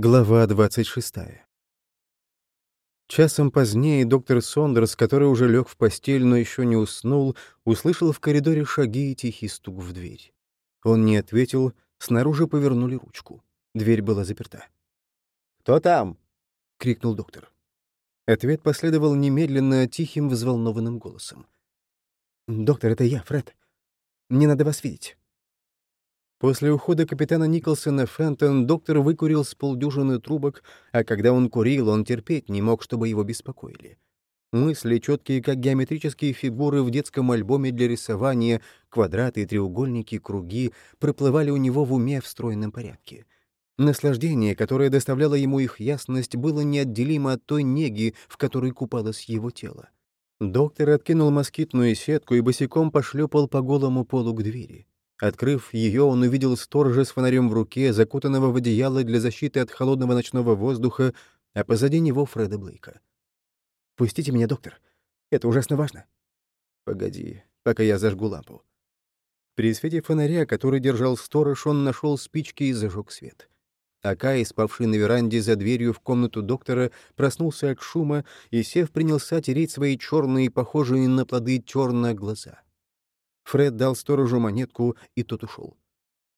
Глава 26. Часом позднее доктор Сондерс, который уже лег в постель, но еще не уснул, услышал в коридоре шаги и тихий стук в дверь. Он не ответил, снаружи повернули ручку. Дверь была заперта. «Кто там?» — крикнул доктор. Ответ последовал немедленно тихим, взволнованным голосом. «Доктор, это я, Фред. Мне надо вас видеть». После ухода капитана Николсона Фентон доктор выкурил с полдюжины трубок, а когда он курил, он терпеть не мог, чтобы его беспокоили. Мысли, четкие как геометрические фигуры в детском альбоме для рисования, квадраты, треугольники, круги, проплывали у него в уме в стройном порядке. Наслаждение, которое доставляло ему их ясность, было неотделимо от той неги, в которой купалось его тело. Доктор откинул москитную сетку и босиком пошлепал по голому полу к двери. Открыв ее, он увидел сторожа с фонарем в руке, закутанного в одеяло для защиты от холодного ночного воздуха, а позади него Фреда Блейка. «Пустите меня, доктор. Это ужасно важно». «Погоди, пока я зажгу лампу». При свете фонаря, который держал сторож, он нашел спички и зажег свет. Акай, спавший на веранде за дверью в комнату доктора, проснулся от шума и, сев, принялся тереть свои черные, похожие на плоды терна глаза. Фред дал сторожу монетку, и тот ушел.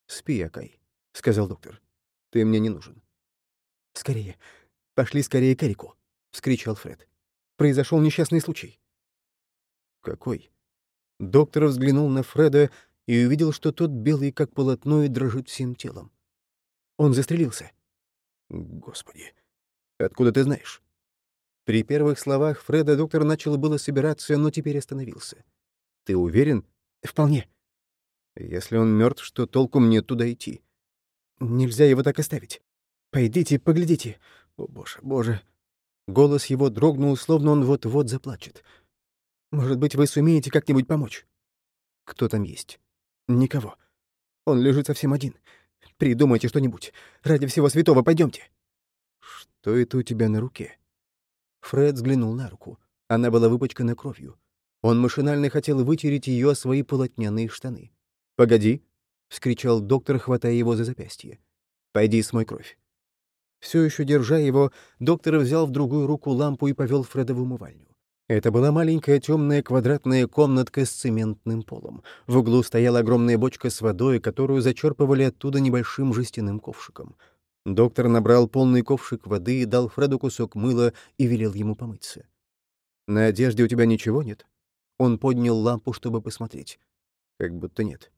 «Спи, Акай», — сказал доктор. «Ты мне не нужен». «Скорее, пошли скорее к Эрику», — вскричал Фред. «Произошел несчастный случай». «Какой?» Доктор взглянул на Фреда и увидел, что тот белый, как полотно, и дрожит всем телом. Он застрелился. «Господи, откуда ты знаешь?» При первых словах Фреда доктор начал было собираться, но теперь остановился. «Ты уверен, Вполне. Если он мертв, что толку мне туда идти? Нельзя его так оставить. Пойдите, поглядите. О, боже, боже. Голос его дрогнул, словно он вот-вот заплачет. Может быть, вы сумеете как-нибудь помочь? Кто там есть? Никого. Он лежит совсем один. Придумайте что-нибудь. Ради всего святого пойдемте. Что это у тебя на руке? Фред взглянул на руку. Она была выпачкана кровью. Он машинально хотел вытереть ее о свои полотняные штаны. «Погоди!» — вскричал доктор, хватая его за запястье. «Пойди смой кровь». Все еще держа его, доктор взял в другую руку лампу и повел Фреда в умывальню. Это была маленькая темная квадратная комнатка с цементным полом. В углу стояла огромная бочка с водой, которую зачерпывали оттуда небольшим жестяным ковшиком. Доктор набрал полный ковшик воды, дал Фреду кусок мыла и велел ему помыться. «На одежде у тебя ничего нет?» Он поднял лампу, чтобы посмотреть. Как будто нет.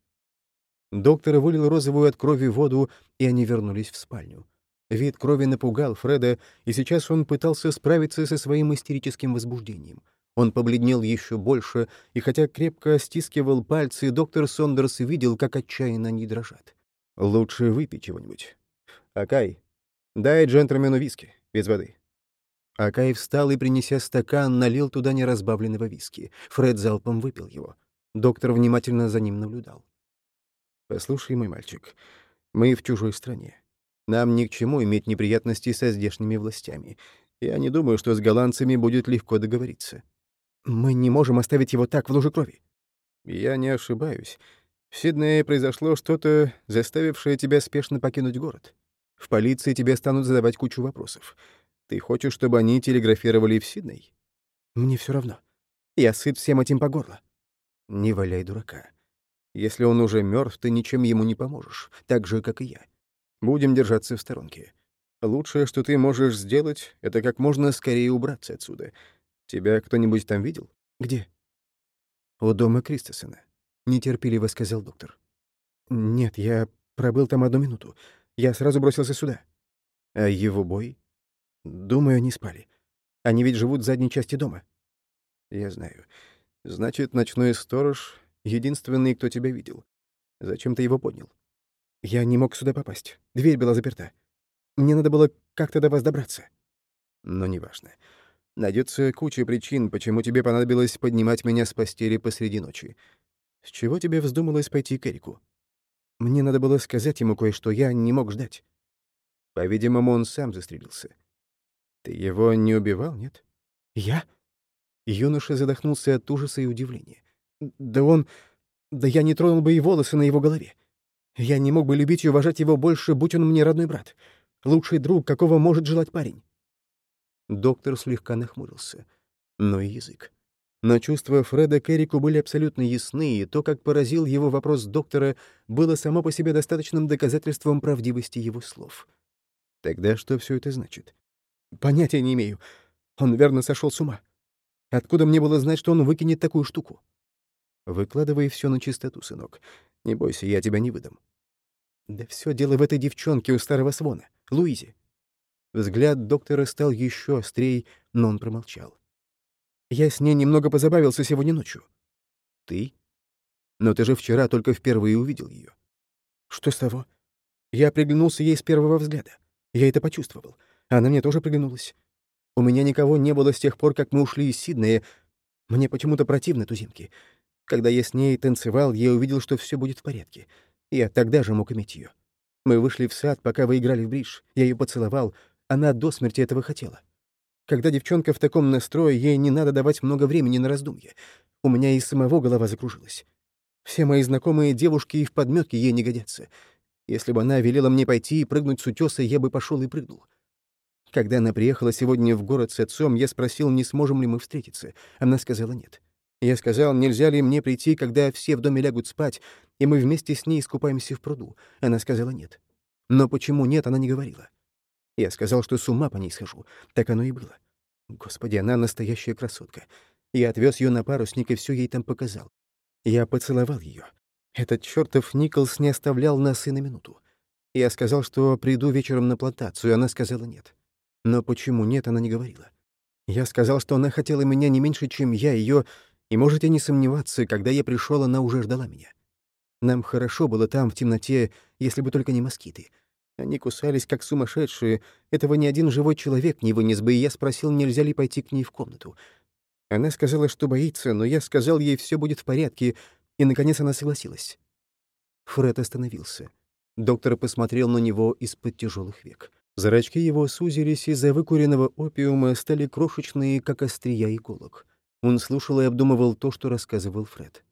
Доктор вылил розовую от крови воду, и они вернулись в спальню. Вид крови напугал Фреда, и сейчас он пытался справиться со своим истерическим возбуждением. Он побледнел еще больше, и хотя крепко стискивал пальцы, доктор Сондерс видел, как отчаянно они дрожат. «Лучше выпить чего-нибудь. Акай, дай джентльмену виски, без воды». Акай встал и, принеся стакан, налил туда неразбавленного виски. Фред залпом выпил его. Доктор внимательно за ним наблюдал. «Послушай, мой мальчик, мы в чужой стране. Нам ни к чему иметь неприятности со здешними властями. Я не думаю, что с голландцами будет легко договориться. Мы не можем оставить его так в луже крови». «Я не ошибаюсь. В Сиднее произошло что-то, заставившее тебя спешно покинуть город. В полиции тебе станут задавать кучу вопросов. Ты хочешь, чтобы они телеграфировали в Сидней? Мне все равно. Я сыт всем этим по горло. Не валяй дурака. Если он уже мертв, ты ничем ему не поможешь, так же, как и я. Будем держаться в сторонке. Лучшее, что ты можешь сделать, это как можно скорее убраться отсюда. Тебя кто-нибудь там видел? Где? У дома Кристосона. Нетерпеливо сказал доктор. Нет, я пробыл там одну минуту. Я сразу бросился сюда. А его бой? Думаю, они спали. Они ведь живут в задней части дома. Я знаю. Значит, ночной сторож — единственный, кто тебя видел. Зачем ты его поднял? Я не мог сюда попасть. Дверь была заперта. Мне надо было как-то до вас добраться. Но неважно. Найдется куча причин, почему тебе понадобилось поднимать меня с постели посреди ночи. С чего тебе вздумалось пойти к Эрику? Мне надо было сказать ему кое-что, я не мог ждать. По-видимому, он сам застрелился. Ты его не убивал, нет? Я? Юноша задохнулся от ужаса и удивления. Да он... Да я не тронул бы и волосы на его голове. Я не мог бы любить и уважать его больше, будь он мне родной брат. Лучший друг, какого может желать парень. Доктор слегка нахмурился. Но и язык. Но чувства Фреда к Эрику были абсолютно ясны, и то, как поразил его вопрос доктора, было само по себе достаточным доказательством правдивости его слов. Тогда что все это значит? Понятия не имею. Он верно сошел с ума. Откуда мне было знать, что он выкинет такую штуку? Выкладывай все на чистоту, сынок. Не бойся, я тебя не выдам. Да все дело в этой девчонке у старого свона, Луизе. Взгляд доктора стал еще острее, но он промолчал. Я с ней немного позабавился сегодня ночью. Ты? Но ты же вчера только впервые увидел ее. Что с того? Я приглянулся ей с первого взгляда. Я это почувствовал. Она мне тоже приглянулась. У меня никого не было с тех пор, как мы ушли из Сиднея. Мне почему-то противны туземки. Когда я с ней танцевал, я увидел, что все будет в порядке. Я тогда же мог иметь ее. Мы вышли в сад, пока вы играли в бридж. Я ее поцеловал. Она до смерти этого хотела. Когда девчонка в таком настрое, ей не надо давать много времени на раздумье. У меня и самого голова закружилась. Все мои знакомые девушки и в подметке ей не годятся. Если бы она велела мне пойти и прыгнуть с утеса, я бы пошел и прыгнул. Когда она приехала сегодня в город с отцом, я спросил, не сможем ли мы встретиться. Она сказала нет. Я сказал, нельзя ли мне прийти, когда все в доме лягут спать, и мы вместе с ней искупаемся в пруду. Она сказала нет. Но почему нет, она не говорила. Я сказал, что с ума по ней схожу. Так оно и было. Господи, она настоящая красотка. Я отвез ее на парусник и все ей там показал. Я поцеловал ее. Этот чертов Николс не оставлял нас и на минуту. Я сказал, что приду вечером на плантацию, она сказала нет. Но почему нет, она не говорила. Я сказал, что она хотела меня не меньше, чем я ее, и можете не сомневаться, когда я пришел, она уже ждала меня. Нам хорошо было там, в темноте, если бы только не москиты. Они кусались, как сумасшедшие. Этого ни один живой человек не вынес бы, и я спросил, нельзя ли пойти к ней в комнату. Она сказала, что боится, но я сказал ей, все будет в порядке, и, наконец, она согласилась. Фред остановился. Доктор посмотрел на него из-под тяжелых век. Зрачки его сузились, из-за выкуренного опиума стали крошечные, как острия иголок. Он слушал и обдумывал то, что рассказывал Фред.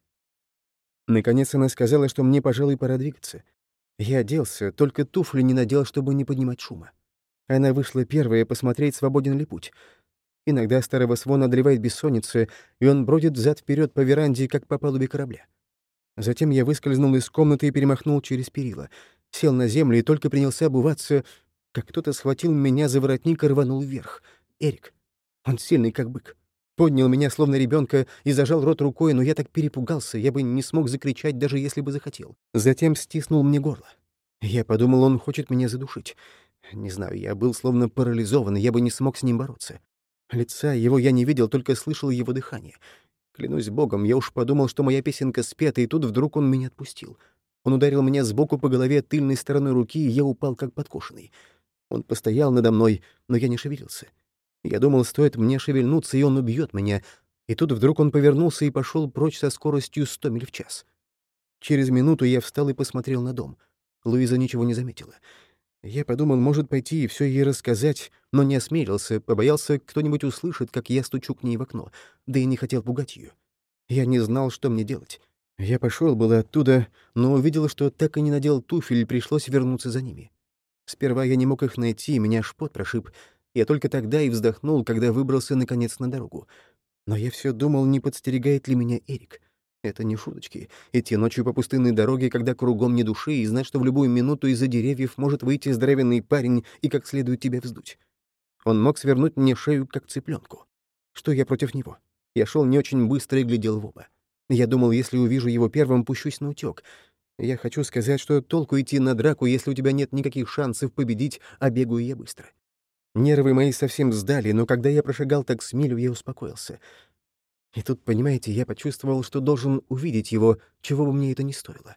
Наконец она сказала, что мне, пожалуй, пора двигаться. Я оделся, только туфли не надел, чтобы не поднимать шума. Она вышла первая посмотреть, свободен ли путь. Иногда старого свона одолевает бессонница, и он бродит взад вперед по веранде, как по палубе корабля. Затем я выскользнул из комнаты и перемахнул через перила. Сел на землю и только принялся обуваться, как кто-то схватил меня за воротник и рванул вверх. Эрик. Он сильный, как бык. Поднял меня, словно ребенка, и зажал рот рукой, но я так перепугался, я бы не смог закричать, даже если бы захотел. Затем стиснул мне горло. Я подумал, он хочет меня задушить. Не знаю, я был словно парализован, я бы не смог с ним бороться. Лица его я не видел, только слышал его дыхание. Клянусь богом, я уж подумал, что моя песенка спета, и тут вдруг он меня отпустил. Он ударил меня сбоку по голове тыльной стороной руки, и я упал как подкошенный. Он постоял надо мной, но я не шевелился. Я думал, стоит мне шевельнуться, и он убьет меня. И тут вдруг он повернулся и пошел прочь со скоростью 100 миль в час. Через минуту я встал и посмотрел на дом. Луиза ничего не заметила. Я подумал, может, пойти и все ей рассказать, но не осмелился, побоялся, кто-нибудь услышит, как я стучу к ней в окно, да и не хотел пугать ее. Я не знал, что мне делать. Я пошел было оттуда, но увидел, что так и не надел туфель, пришлось вернуться за ними. Сперва я не мог их найти, меня шпот прошиб. Я только тогда и вздохнул, когда выбрался, наконец, на дорогу. Но я все думал, не подстерегает ли меня Эрик. Это не шуточки. Идти ночью по пустынной дороге, когда кругом не души, и знать, что в любую минуту из-за деревьев может выйти здоровенный парень и как следует тебя вздуть. Он мог свернуть мне шею, как цыпленку. Что я против него? Я шел не очень быстро и глядел в оба. Я думал, если увижу его первым, пущусь на утёк. Я хочу сказать, что толку идти на драку, если у тебя нет никаких шансов победить, а бегаю я быстро. Нервы мои совсем сдали, но когда я прошагал так с милю, я успокоился. И тут, понимаете, я почувствовал, что должен увидеть его, чего бы мне это ни стоило.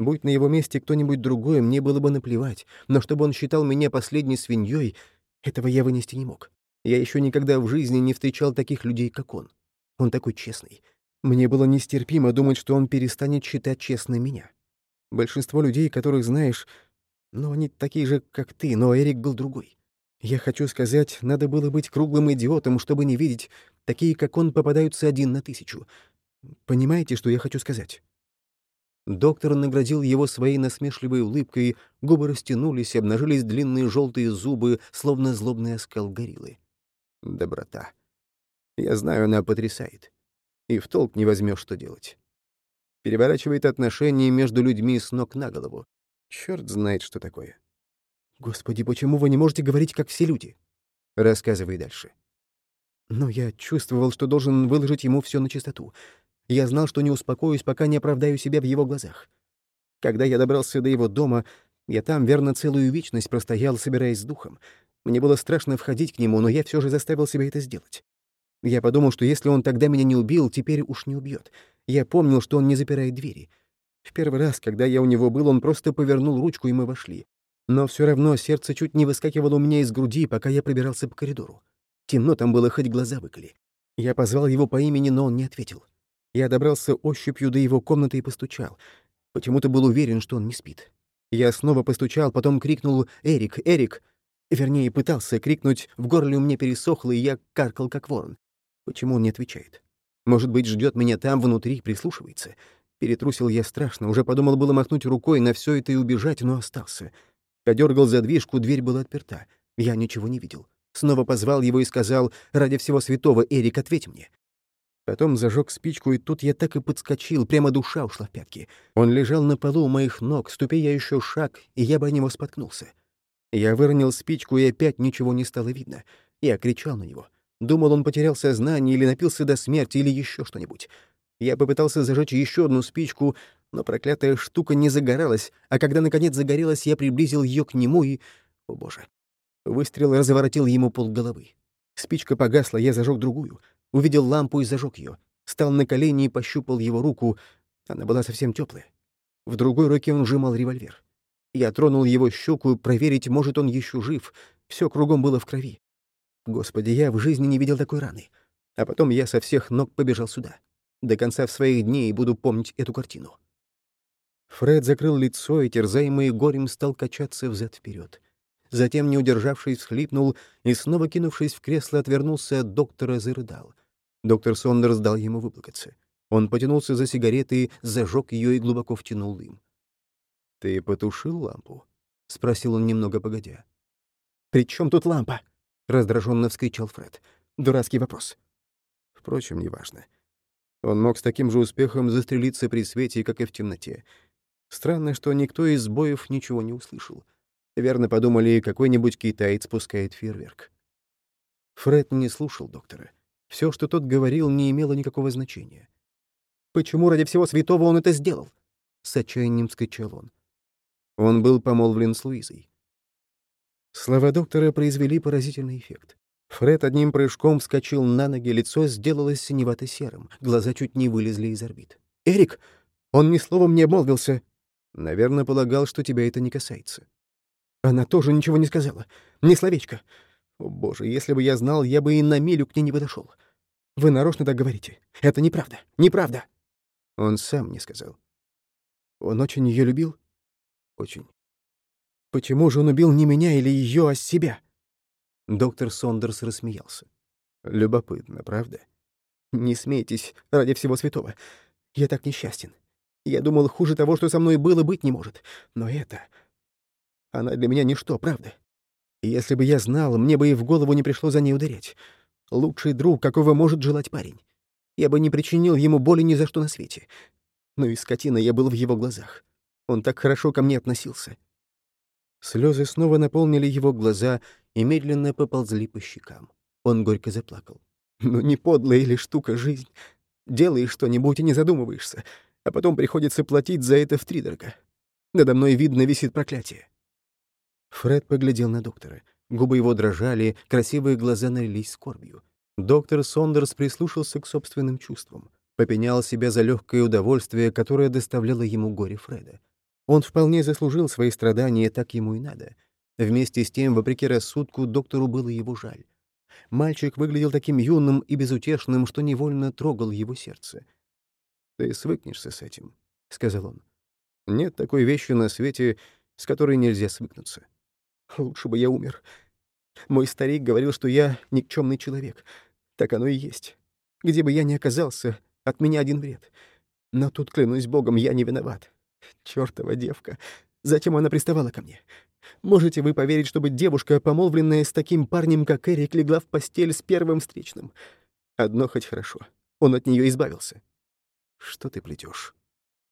Будь на его месте кто-нибудь другой, мне было бы наплевать, но чтобы он считал меня последней свиньей, этого я вынести не мог. Я еще никогда в жизни не встречал таких людей, как он. Он такой честный. Мне было нестерпимо думать, что он перестанет считать честной меня. Большинство людей, которых знаешь, ну, они такие же, как ты, но Эрик был другой. Я хочу сказать, надо было быть круглым идиотом, чтобы не видеть, такие, как он, попадаются один на тысячу. Понимаете, что я хочу сказать? Доктор наградил его своей насмешливой улыбкой, губы растянулись, обнажились длинные желтые зубы, словно злобный оскал гориллы. Доброта. Я знаю, она потрясает. И в толк не возьмешь, что делать. Переворачивает отношения между людьми с ног на голову. Черт знает, что такое. Господи, почему вы не можете говорить, как все люди? Рассказывай дальше. Но я чувствовал, что должен выложить ему все на чистоту. Я знал, что не успокоюсь, пока не оправдаю себя в его глазах. Когда я добрался до его дома, я там, верно, целую вечность простоял, собираясь с духом. Мне было страшно входить к нему, но я все же заставил себя это сделать. Я подумал, что если он тогда меня не убил, теперь уж не убьет. Я помнил, что он не запирает двери. В первый раз, когда я у него был, он просто повернул ручку, и мы вошли. Но все равно сердце чуть не выскакивало у меня из груди, пока я пробирался по коридору. Темно там было, хоть глаза выколи. Я позвал его по имени, но он не ответил. Я добрался ощупью до его комнаты и постучал. Почему-то был уверен, что он не спит. Я снова постучал, потом крикнул «Эрик! Эрик!» Вернее, пытался крикнуть, в горле у меня пересохло, и я каркал, как ворон. Почему он не отвечает? Может быть, ждет меня там, внутри, прислушивается? Перетрусил я страшно, уже подумал было махнуть рукой на все это и убежать, но остался. Подергал задвижку, дверь была отперта. Я ничего не видел. Снова позвал его и сказал, «Ради всего святого, Эрик, ответь мне». Потом зажег спичку, и тут я так и подскочил, прямо душа ушла в пятки. Он лежал на полу у моих ног, ступя я еще шаг, и я бы о него споткнулся. Я выронил спичку, и опять ничего не стало видно. Я кричал на него. Думал, он потерял сознание или напился до смерти, или еще что-нибудь. Я попытался зажечь еще одну спичку, но проклятая штука не загоралась, а когда, наконец, загорелась, я приблизил ее к нему и... О, боже! Выстрел разворотил ему полголовы. Спичка погасла, я зажег другую — Увидел лампу и зажег ее. Стал на колени и пощупал его руку. Она была совсем теплая. В другой руке он сжимал револьвер. Я тронул его щеку, проверить, может, он еще жив. Все кругом было в крови. Господи, я в жизни не видел такой раны. А потом я со всех ног побежал сюда. До конца своих дней буду помнить эту картину. Фред закрыл лицо и, терзаемый горем, стал качаться взад вперед. Затем, не удержавшись, всхлипнул и, снова кинувшись в кресло, отвернулся от доктора, зарыдал. Доктор Сондерс дал ему выплакаться. Он потянулся за сигаретой, зажег ее и глубоко втянул дым. «Ты потушил лампу?» — спросил он немного погодя. «При чем тут лампа?» — раздраженно вскричал Фред. «Дурацкий вопрос». Впрочем, неважно. Он мог с таким же успехом застрелиться при свете, как и в темноте. Странно, что никто из боев ничего не услышал. Верно подумали, какой-нибудь китаец пускает фейерверк. Фред не слушал доктора. Все, что тот говорил, не имело никакого значения. «Почему ради всего святого он это сделал?» — с отчаянием скричал он. Он был помолвлен с Луизой. Слова доктора произвели поразительный эффект. Фред одним прыжком вскочил на ноги, лицо сделалось синевато-серым, глаза чуть не вылезли из орбит. «Эрик! Он ни словом не обмолвился!» «Наверное, полагал, что тебя это не касается». Она тоже ничего не сказала. Ни словечко. О, боже, если бы я знал, я бы и на милю к ней не подошел. Вы нарочно так говорите. Это неправда. Неправда. Он сам не сказал. Он очень ее любил? Очень. Почему же он убил не меня или ее, а себя? Доктор Сондерс рассмеялся. Любопытно, правда? Не смейтесь, ради всего святого. Я так несчастен. Я думал, хуже того, что со мной было, быть не может. Но это... Она для меня ничто, правда? если бы я знал, мне бы и в голову не пришло за ней ударять. Лучший друг, какого может желать парень. Я бы не причинил ему боли ни за что на свете. Но и скотина я был в его глазах. Он так хорошо ко мне относился. Слезы снова наполнили его глаза и медленно поползли по щекам. Он горько заплакал. «Ну не подлая ли штука жизнь? Делаешь что-нибудь и не задумываешься, а потом приходится платить за это втридорога. Надо мной, видно, висит проклятие. Фред поглядел на доктора. Губы его дрожали, красивые глаза налились скорбью. Доктор Сондерс прислушался к собственным чувствам, попенял себя за легкое удовольствие, которое доставляло ему горе Фреда. Он вполне заслужил свои страдания, так ему и надо. Вместе с тем, вопреки рассудку, доктору было его жаль. Мальчик выглядел таким юным и безутешным, что невольно трогал его сердце. «Ты свыкнешься с этим», — сказал он. «Нет такой вещи на свете, с которой нельзя свыкнуться. Лучше бы я умер. Мой старик говорил, что я никчемный человек. Так оно и есть. Где бы я ни оказался, от меня один вред. Но тут, клянусь богом, я не виноват. Чёртова девка. Зачем она приставала ко мне? Можете вы поверить, чтобы девушка, помолвленная с таким парнем, как Эрик, легла в постель с первым встречным? Одно хоть хорошо. Он от нее избавился. Что ты плетешь?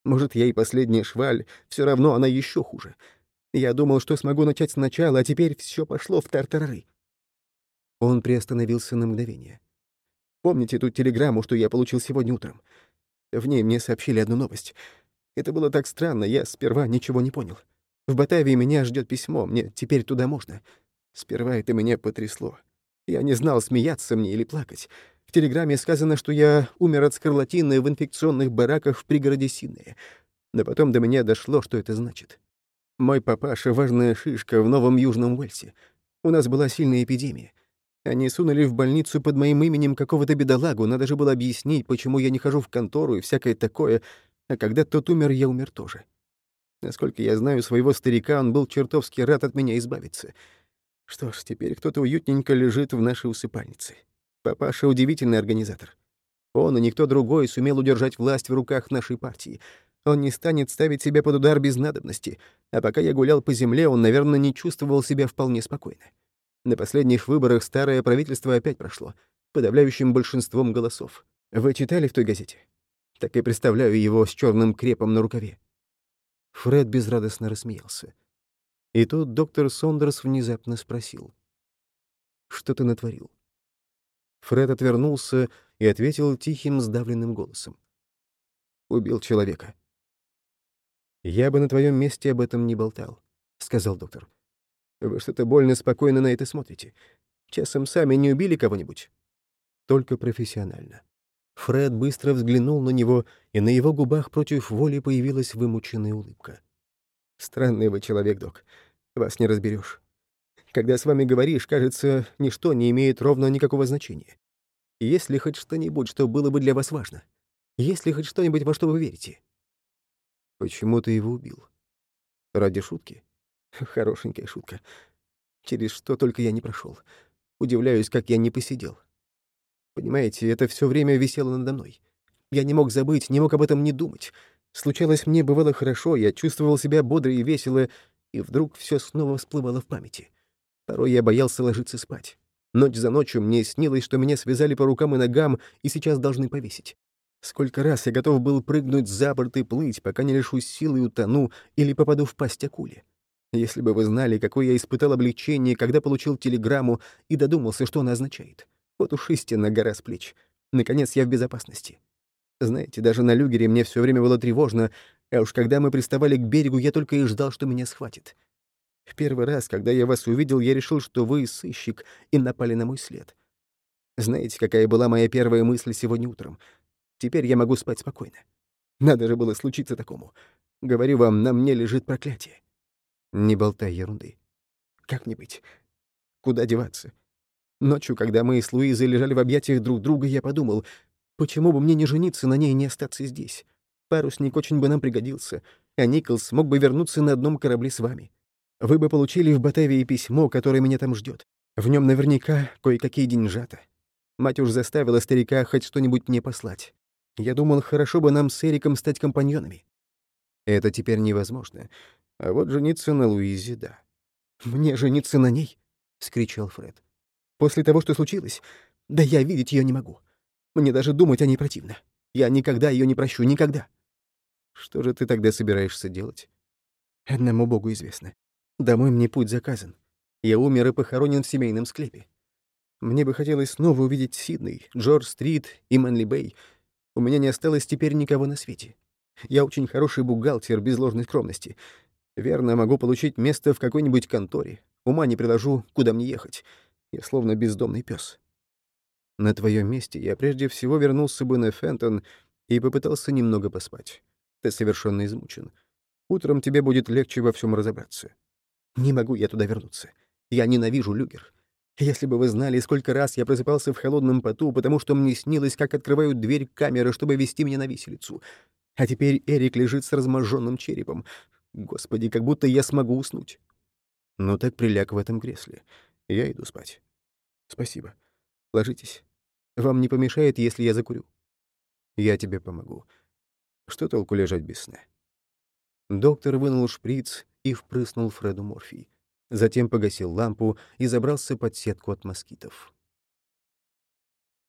Может, я и последняя шваль, все равно она еще хуже. Я думал, что смогу начать сначала, а теперь все пошло в тартарары. Он приостановился на мгновение. Помните ту телеграмму, что я получил сегодня утром? В ней мне сообщили одну новость. Это было так странно, я сперва ничего не понял. В Батавии меня ждет письмо, мне теперь туда можно. Сперва это меня потрясло. Я не знал, смеяться мне или плакать. В телеграмме сказано, что я умер от скарлатины в инфекционных бараках в пригороде Сиднея. Но потом до меня дошло, что это значит. Мой папаша — важная шишка в Новом Южном Уэльсе. У нас была сильная эпидемия. Они сунули в больницу под моим именем какого-то бедолагу, надо же было объяснить, почему я не хожу в контору и всякое такое, а когда тот умер, я умер тоже. Насколько я знаю своего старика, он был чертовски рад от меня избавиться. Что ж, теперь кто-то уютненько лежит в нашей усыпальнице. Папаша — удивительный организатор. Он и никто другой сумел удержать власть в руках нашей партии. Он не станет ставить себя под удар без надобности, а пока я гулял по земле, он, наверное, не чувствовал себя вполне спокойно. На последних выборах старое правительство опять прошло, подавляющим большинством голосов. Вы читали в той газете? Так и представляю его с черным крепом на рукаве. Фред безрадостно рассмеялся. И тут доктор Сондерс внезапно спросил. «Что ты натворил?» Фред отвернулся и ответил тихим, сдавленным голосом. «Убил человека». «Я бы на твоем месте об этом не болтал», — сказал доктор. «Вы что-то больно спокойно на это смотрите. Часом сами не убили кого-нибудь?» «Только профессионально». Фред быстро взглянул на него, и на его губах против воли появилась вымученная улыбка. «Странный вы человек, док. Вас не разберешь. Когда с вами говоришь, кажется, ничто не имеет ровно никакого значения. Есть ли хоть что-нибудь, что было бы для вас важно? Есть ли хоть что-нибудь, во что вы верите?» «Почему ты его убил? Ради шутки?» «Хорошенькая шутка. Через что только я не прошел. Удивляюсь, как я не посидел. Понимаете, это все время висело надо мной. Я не мог забыть, не мог об этом не думать. Случалось, мне бывало хорошо, я чувствовал себя бодро и весело, и вдруг все снова всплывало в памяти. Порой я боялся ложиться спать. Ночь за ночью мне снилось, что меня связали по рукам и ногам и сейчас должны повесить. Сколько раз я готов был прыгнуть за борт и плыть, пока не лишусь силы и утону или попаду в пасть акуле. Если бы вы знали, какое я испытал облегчение, когда получил телеграмму и додумался, что она означает. Вот уж истинно гора с плеч. Наконец я в безопасности. Знаете, даже на люгере мне все время было тревожно, а уж когда мы приставали к берегу, я только и ждал, что меня схватит. В первый раз, когда я вас увидел, я решил, что вы сыщик, и напали на мой след. Знаете, какая была моя первая мысль сегодня утром? Теперь я могу спать спокойно. Надо же было случиться такому. Говорю вам, на мне лежит проклятие. Не болтай ерунды. Как мне быть? Куда деваться? Ночью, когда мы с Луизой лежали в объятиях друг друга, я подумал, почему бы мне не жениться на ней и не остаться здесь? Парусник очень бы нам пригодился, а Николс мог бы вернуться на одном корабле с вами. Вы бы получили в Батавии письмо, которое меня там ждет. В нем наверняка кое-какие деньжата. Мать уж заставила старика хоть что-нибудь мне послать. Я думал, хорошо бы нам с Эриком стать компаньонами. Это теперь невозможно. А вот жениться на Луизе — да. «Мне жениться на ней?» — скричал Фред. После того, что случилось, да я видеть ее не могу. Мне даже думать о ней противно. Я никогда ее не прощу, никогда. Что же ты тогда собираешься делать? Одному богу известно. Домой мне путь заказан. Я умер и похоронен в семейном склепе. Мне бы хотелось снова увидеть Сидней, Джордж-стрит и Мэнли-Бэй. У меня не осталось теперь никого на свете. Я очень хороший бухгалтер, без ложной скромности. Верно, могу получить место в какой-нибудь конторе. Ума не приложу, куда мне ехать. Я словно бездомный пес. На твоем месте я прежде всего вернулся бы на Фентон и попытался немного поспать. Ты совершенно измучен. Утром тебе будет легче во всем разобраться. Не могу я туда вернуться. Я ненавижу люгер. Если бы вы знали, сколько раз я просыпался в холодном поту, потому что мне снилось, как открывают дверь камеры, чтобы вести меня на виселицу. А теперь Эрик лежит с разможженным черепом. Господи, как будто я смогу уснуть. Ну так приляг в этом кресле. Я иду спать. Спасибо. Ложитесь. Вам не помешает, если я закурю? Я тебе помогу. Что толку лежать без сна? Доктор вынул шприц и впрыснул Фреду морфий. Затем погасил лампу и забрался под сетку от москитов.